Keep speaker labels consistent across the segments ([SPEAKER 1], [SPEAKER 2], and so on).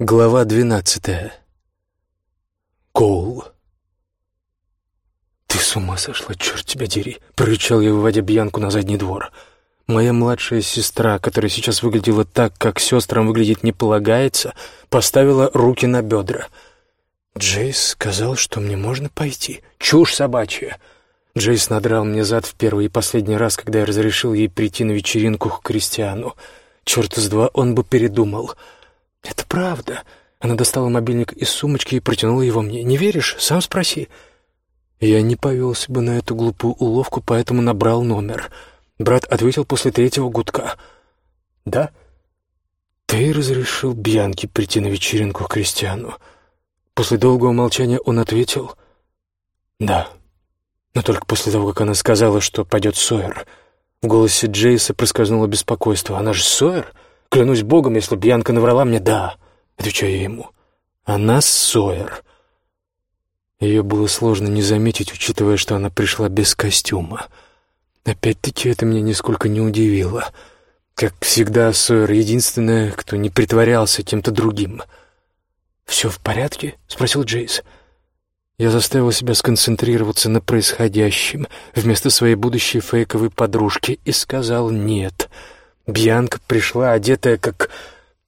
[SPEAKER 1] Глава двенадцатая. Коул. «Ты с ума сошла, черт тебя дери!» — прорычал я, выводя Бьянку на задний двор. Моя младшая сестра, которая сейчас выглядела так, как сестрам выглядеть не полагается, поставила руки на бедра. Джейс сказал, что мне можно пойти. Чушь собачья! Джейс надрал мне зад в первый и последний раз, когда я разрешил ей прийти на вечеринку к Кристиану. Черт из два, он бы передумал — «Это правда». Она достала мобильник из сумочки и протянула его мне. «Не веришь? Сам спроси». Я не повелся бы на эту глупую уловку, поэтому набрал номер. Брат ответил после третьего гудка. «Да?» «Ты разрешил Бьянке прийти на вечеринку к Кристиану?» После долгого молчания он ответил «Да». Но только после того, как она сказала, что пойдет Сойер. В голосе Джейса проскользнуло беспокойство. «Она же Сойер?» Клянусь богом, если Бьянка наврала мне «да», отвечаю ему. Она Сойер. Ее было сложно не заметить, учитывая, что она пришла без костюма. Опять-таки это меня нисколько не удивило. Как всегда, Сойер — единственная, кто не притворялся кем-то другим. «Все в порядке?» — спросил Джейс. Я заставил себя сконцентрироваться на происходящем вместо своей будущей фейковой подружки и сказал «нет». Бьянка пришла, одетая как...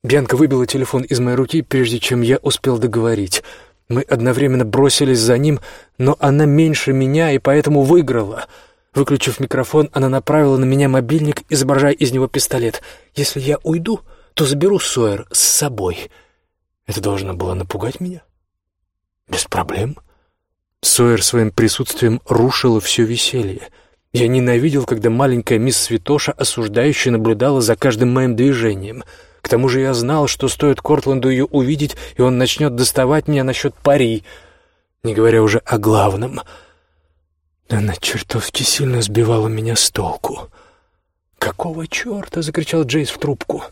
[SPEAKER 1] Бьянка выбила телефон из моей руки, прежде чем я успел договорить. Мы одновременно бросились за ним, но она меньше меня и поэтому выиграла. Выключив микрофон, она направила на меня мобильник, изображая из него пистолет. «Если я уйду, то заберу Сойер с собой». Это должно было напугать меня? Без проблем. Сойер своим присутствием рушила все веселье — я ненавидел, когда маленькая мисс Святоша осуждающе наблюдала за каждым моим движением. К тому же я знал, что стоит Кортланду ее увидеть, и он начнет доставать меня насчет пари, не говоря уже о главном. Она чертовски сильно сбивала меня с толку. «Какого черта?» — закричал Джейс в трубку.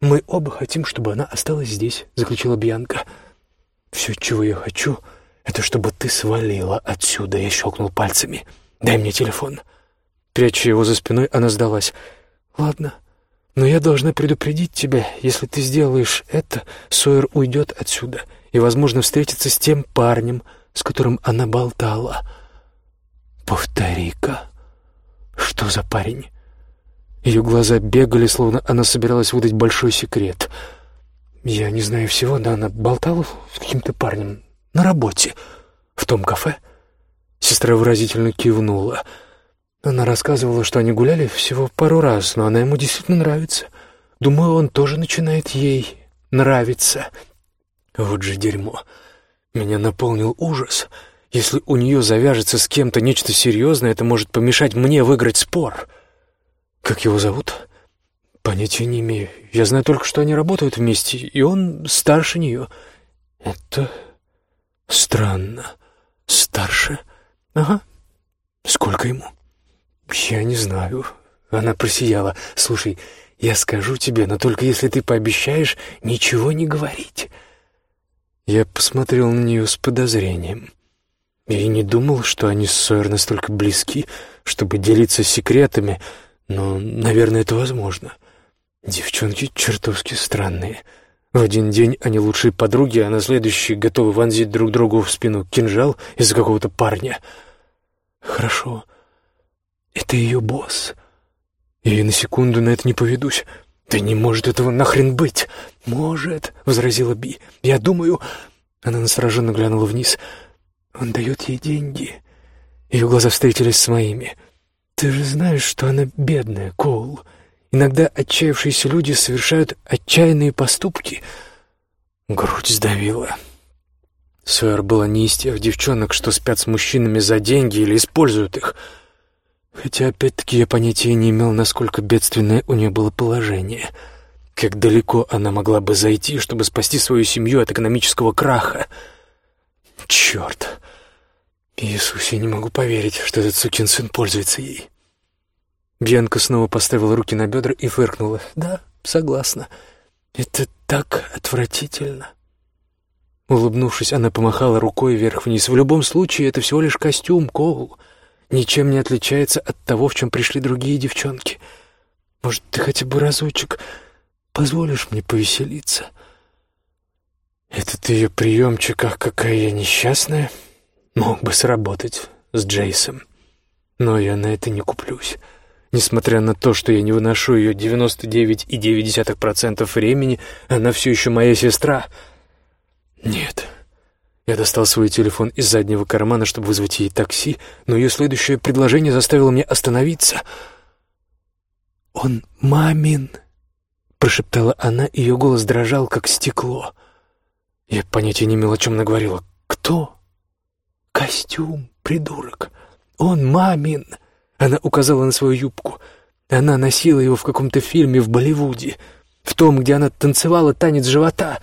[SPEAKER 1] «Мы оба хотим, чтобы она осталась здесь», — заключила Бьянка. «Все, чего я хочу, это чтобы ты свалила отсюда», — я щелкнул пальцами. «Я «Дай мне телефон». Пряча его за спиной, она сдалась. «Ладно, но я должна предупредить тебя, если ты сделаешь это, Сойер уйдет отсюда и, возможно, встретится с тем парнем, с которым она болтала». «Повтори-ка, что за парень?» Ее глаза бегали, словно она собиралась выдать большой секрет. «Я не знаю всего, да она болтала с каким-то парнем на работе в том кафе». Сестра выразительно кивнула. Она рассказывала, что они гуляли всего пару раз, но она ему действительно нравится. Думаю, он тоже начинает ей нравиться. Вот же дерьмо. Меня наполнил ужас. Если у нее завяжется с кем-то нечто серьезное, это может помешать мне выиграть спор. Как его зовут? Понятия не имею. Я знаю только, что они работают вместе, и он старше нее. Это странно. Старше? «Ага. Сколько ему?» «Я не знаю». Она просияла. «Слушай, я скажу тебе, но только если ты пообещаешь ничего не говорить». Я посмотрел на нее с подозрением. И не думал, что они с Сойер настолько близки, чтобы делиться секретами, но, наверное, это возможно. Девчонки чертовски странные. В один день они лучшие подруги, а на следующий готовы вонзить друг другу в спину кинжал из-за какого-то парня — Хорошо. Это ее босс. Я и на секунду на это не поведусь. Да не может этого нахрен быть. Может, возразила Би. Я думаю... Она настороженно глянула вниз. Он дает ей деньги. Ее глаза встретились с моими. Ты же знаешь, что она бедная, Коул. Иногда отчаявшиеся люди совершают отчаянные поступки. Грудь сдавила. Сойер была не из тех девчонок, что спят с мужчинами за деньги или используют их. Хотя, опять-таки, я понятия не имел, насколько бедственное у нее было положение. Как далеко она могла бы зайти, чтобы спасти свою семью от экономического краха. Черт! Иисус, я не могу поверить, что этот сукин сын пользуется ей. Бьянка снова поставила руки на бедра и фыркнула. «Да, согласна. Это так отвратительно». Улыбнувшись, она помахала рукой вверх-вниз. «В любом случае, это всего лишь костюм, Коул. Ничем не отличается от того, в чем пришли другие девчонки. Может, ты хотя бы разочек позволишь мне повеселиться?» Этот ее приемчик, ах, какая я несчастная, мог бы сработать с Джейсом. Но я на это не куплюсь. Несмотря на то, что я не выношу ее 99,9% времени, она все еще моя сестра. Нет. Я достал свой телефон из заднего кармана, чтобы вызвать ей такси, но ее следующее предложение заставило меня остановиться. «Он мамин», — прошептала она, и ее голос дрожал, как стекло. Я понятия не имел, о чем она говорила. «Кто?» «Костюм, придурок. Он мамин!» Она указала на свою юбку. Она носила его в каком-то фильме в Болливуде, в том, где она танцевала танец живота.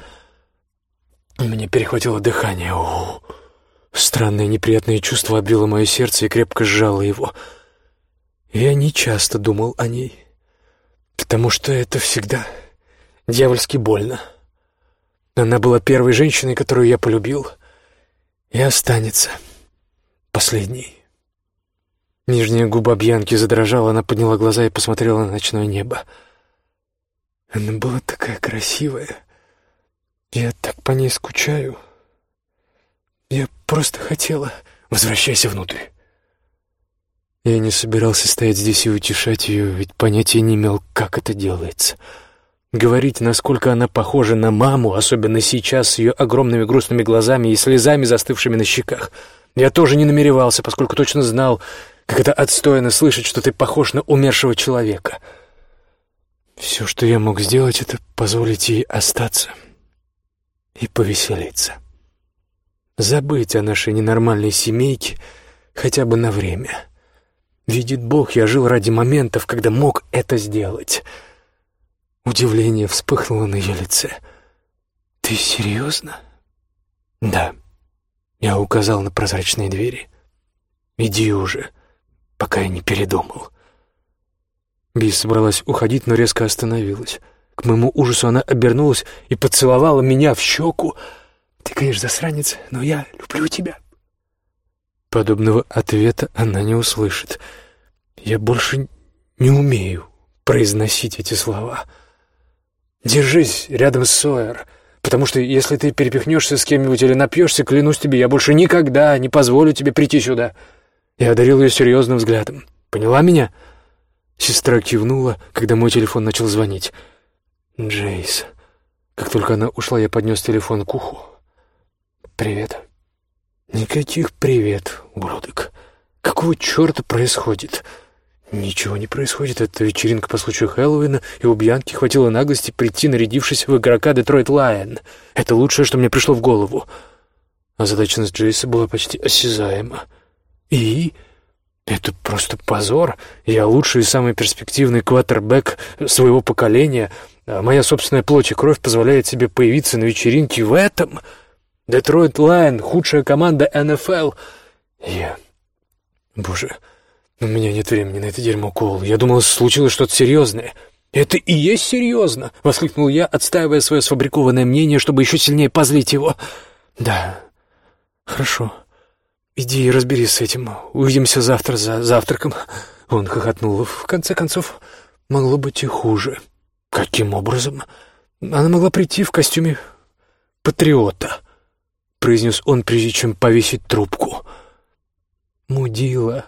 [SPEAKER 1] Мне перехватило дыхание. О, странное неприятное чувство обвило мое сердце и крепко сжало его. Я не часто думал о ней, потому что это всегда дьявольски больно. Она была первой женщиной, которую я полюбил, и останется последней. Нижняя губа Бьянки задрожала, она подняла глаза и посмотрела на ночное небо. Она была такая красивая. Я так по ней скучаю. Я просто хотела... Возвращайся внутрь. Я не собирался стоять здесь и утешать ее, ведь понятия не имел, как это делается. Говорить, насколько она похожа на маму, особенно сейчас с ее огромными грустными глазами и слезами, застывшими на щеках, я тоже не намеревался, поскольку точно знал, как это отстойно слышать, что ты похож на умершего человека. Все, что я мог сделать, это позволить ей остаться и повеселиться. Забыть о нашей ненормальной семейке хотя бы на время. Видит Бог, я жил ради моментов, когда мог это сделать — Удивление вспыхнуло на ее лице. «Ты серьезно?» «Да». Я указал на прозрачные двери. «Иди уже, пока я не передумал». Би собралась уходить, но резко остановилась. К моему ужасу она обернулась и поцеловала меня в щеку. «Ты, конечно, засранец, но я люблю тебя». Подобного ответа она не услышит. Я больше не умею произносить эти слова. Держись рядом с Сойер, потому что если ты перепихнешься с кем-нибудь или напьешься, клянусь тебе, я больше никогда не позволю тебе прийти сюда». Я одарил ее серьезным взглядом. «Поняла меня?» Сестра кивнула, когда мой телефон начал звонить. «Джейс». Как только она ушла, я поднес телефон к уху. «Привет». «Никаких привет, уродок. Какого черта происходит?» Ничего не происходит. Это вечеринка по случаю Хэллоуина, и у Бьянки хватило наглости прийти, нарядившись в игрока Детройт Лайон. Это лучшее, что мне пришло в голову. Озадаченность Джейса была почти осязаема. И... Это просто позор. Я лучший и самый перспективный квотербек своего поколения, а моя собственная плоть и кровь позволяет себе появиться на вечеринке в этом. Детройт Лайонс — худшая команда НФЛ. Я... Боже... «У меня нет времени на это дерьмо, Коул. Я думал, случилось что-то серьезное». «Это и есть серьезно!» — воскликнул я, отстаивая свое сфабрикованное мнение, чтобы еще сильнее позлить его. «Да, хорошо. Иди и разберись с этим. Увидимся завтра за завтраком». Он хохотнул. «В конце концов, могло быть и хуже». «Каким образом?» «Она могла прийти в костюме патриота», — произнес он, прежде чем повесить трубку. «Мудила»,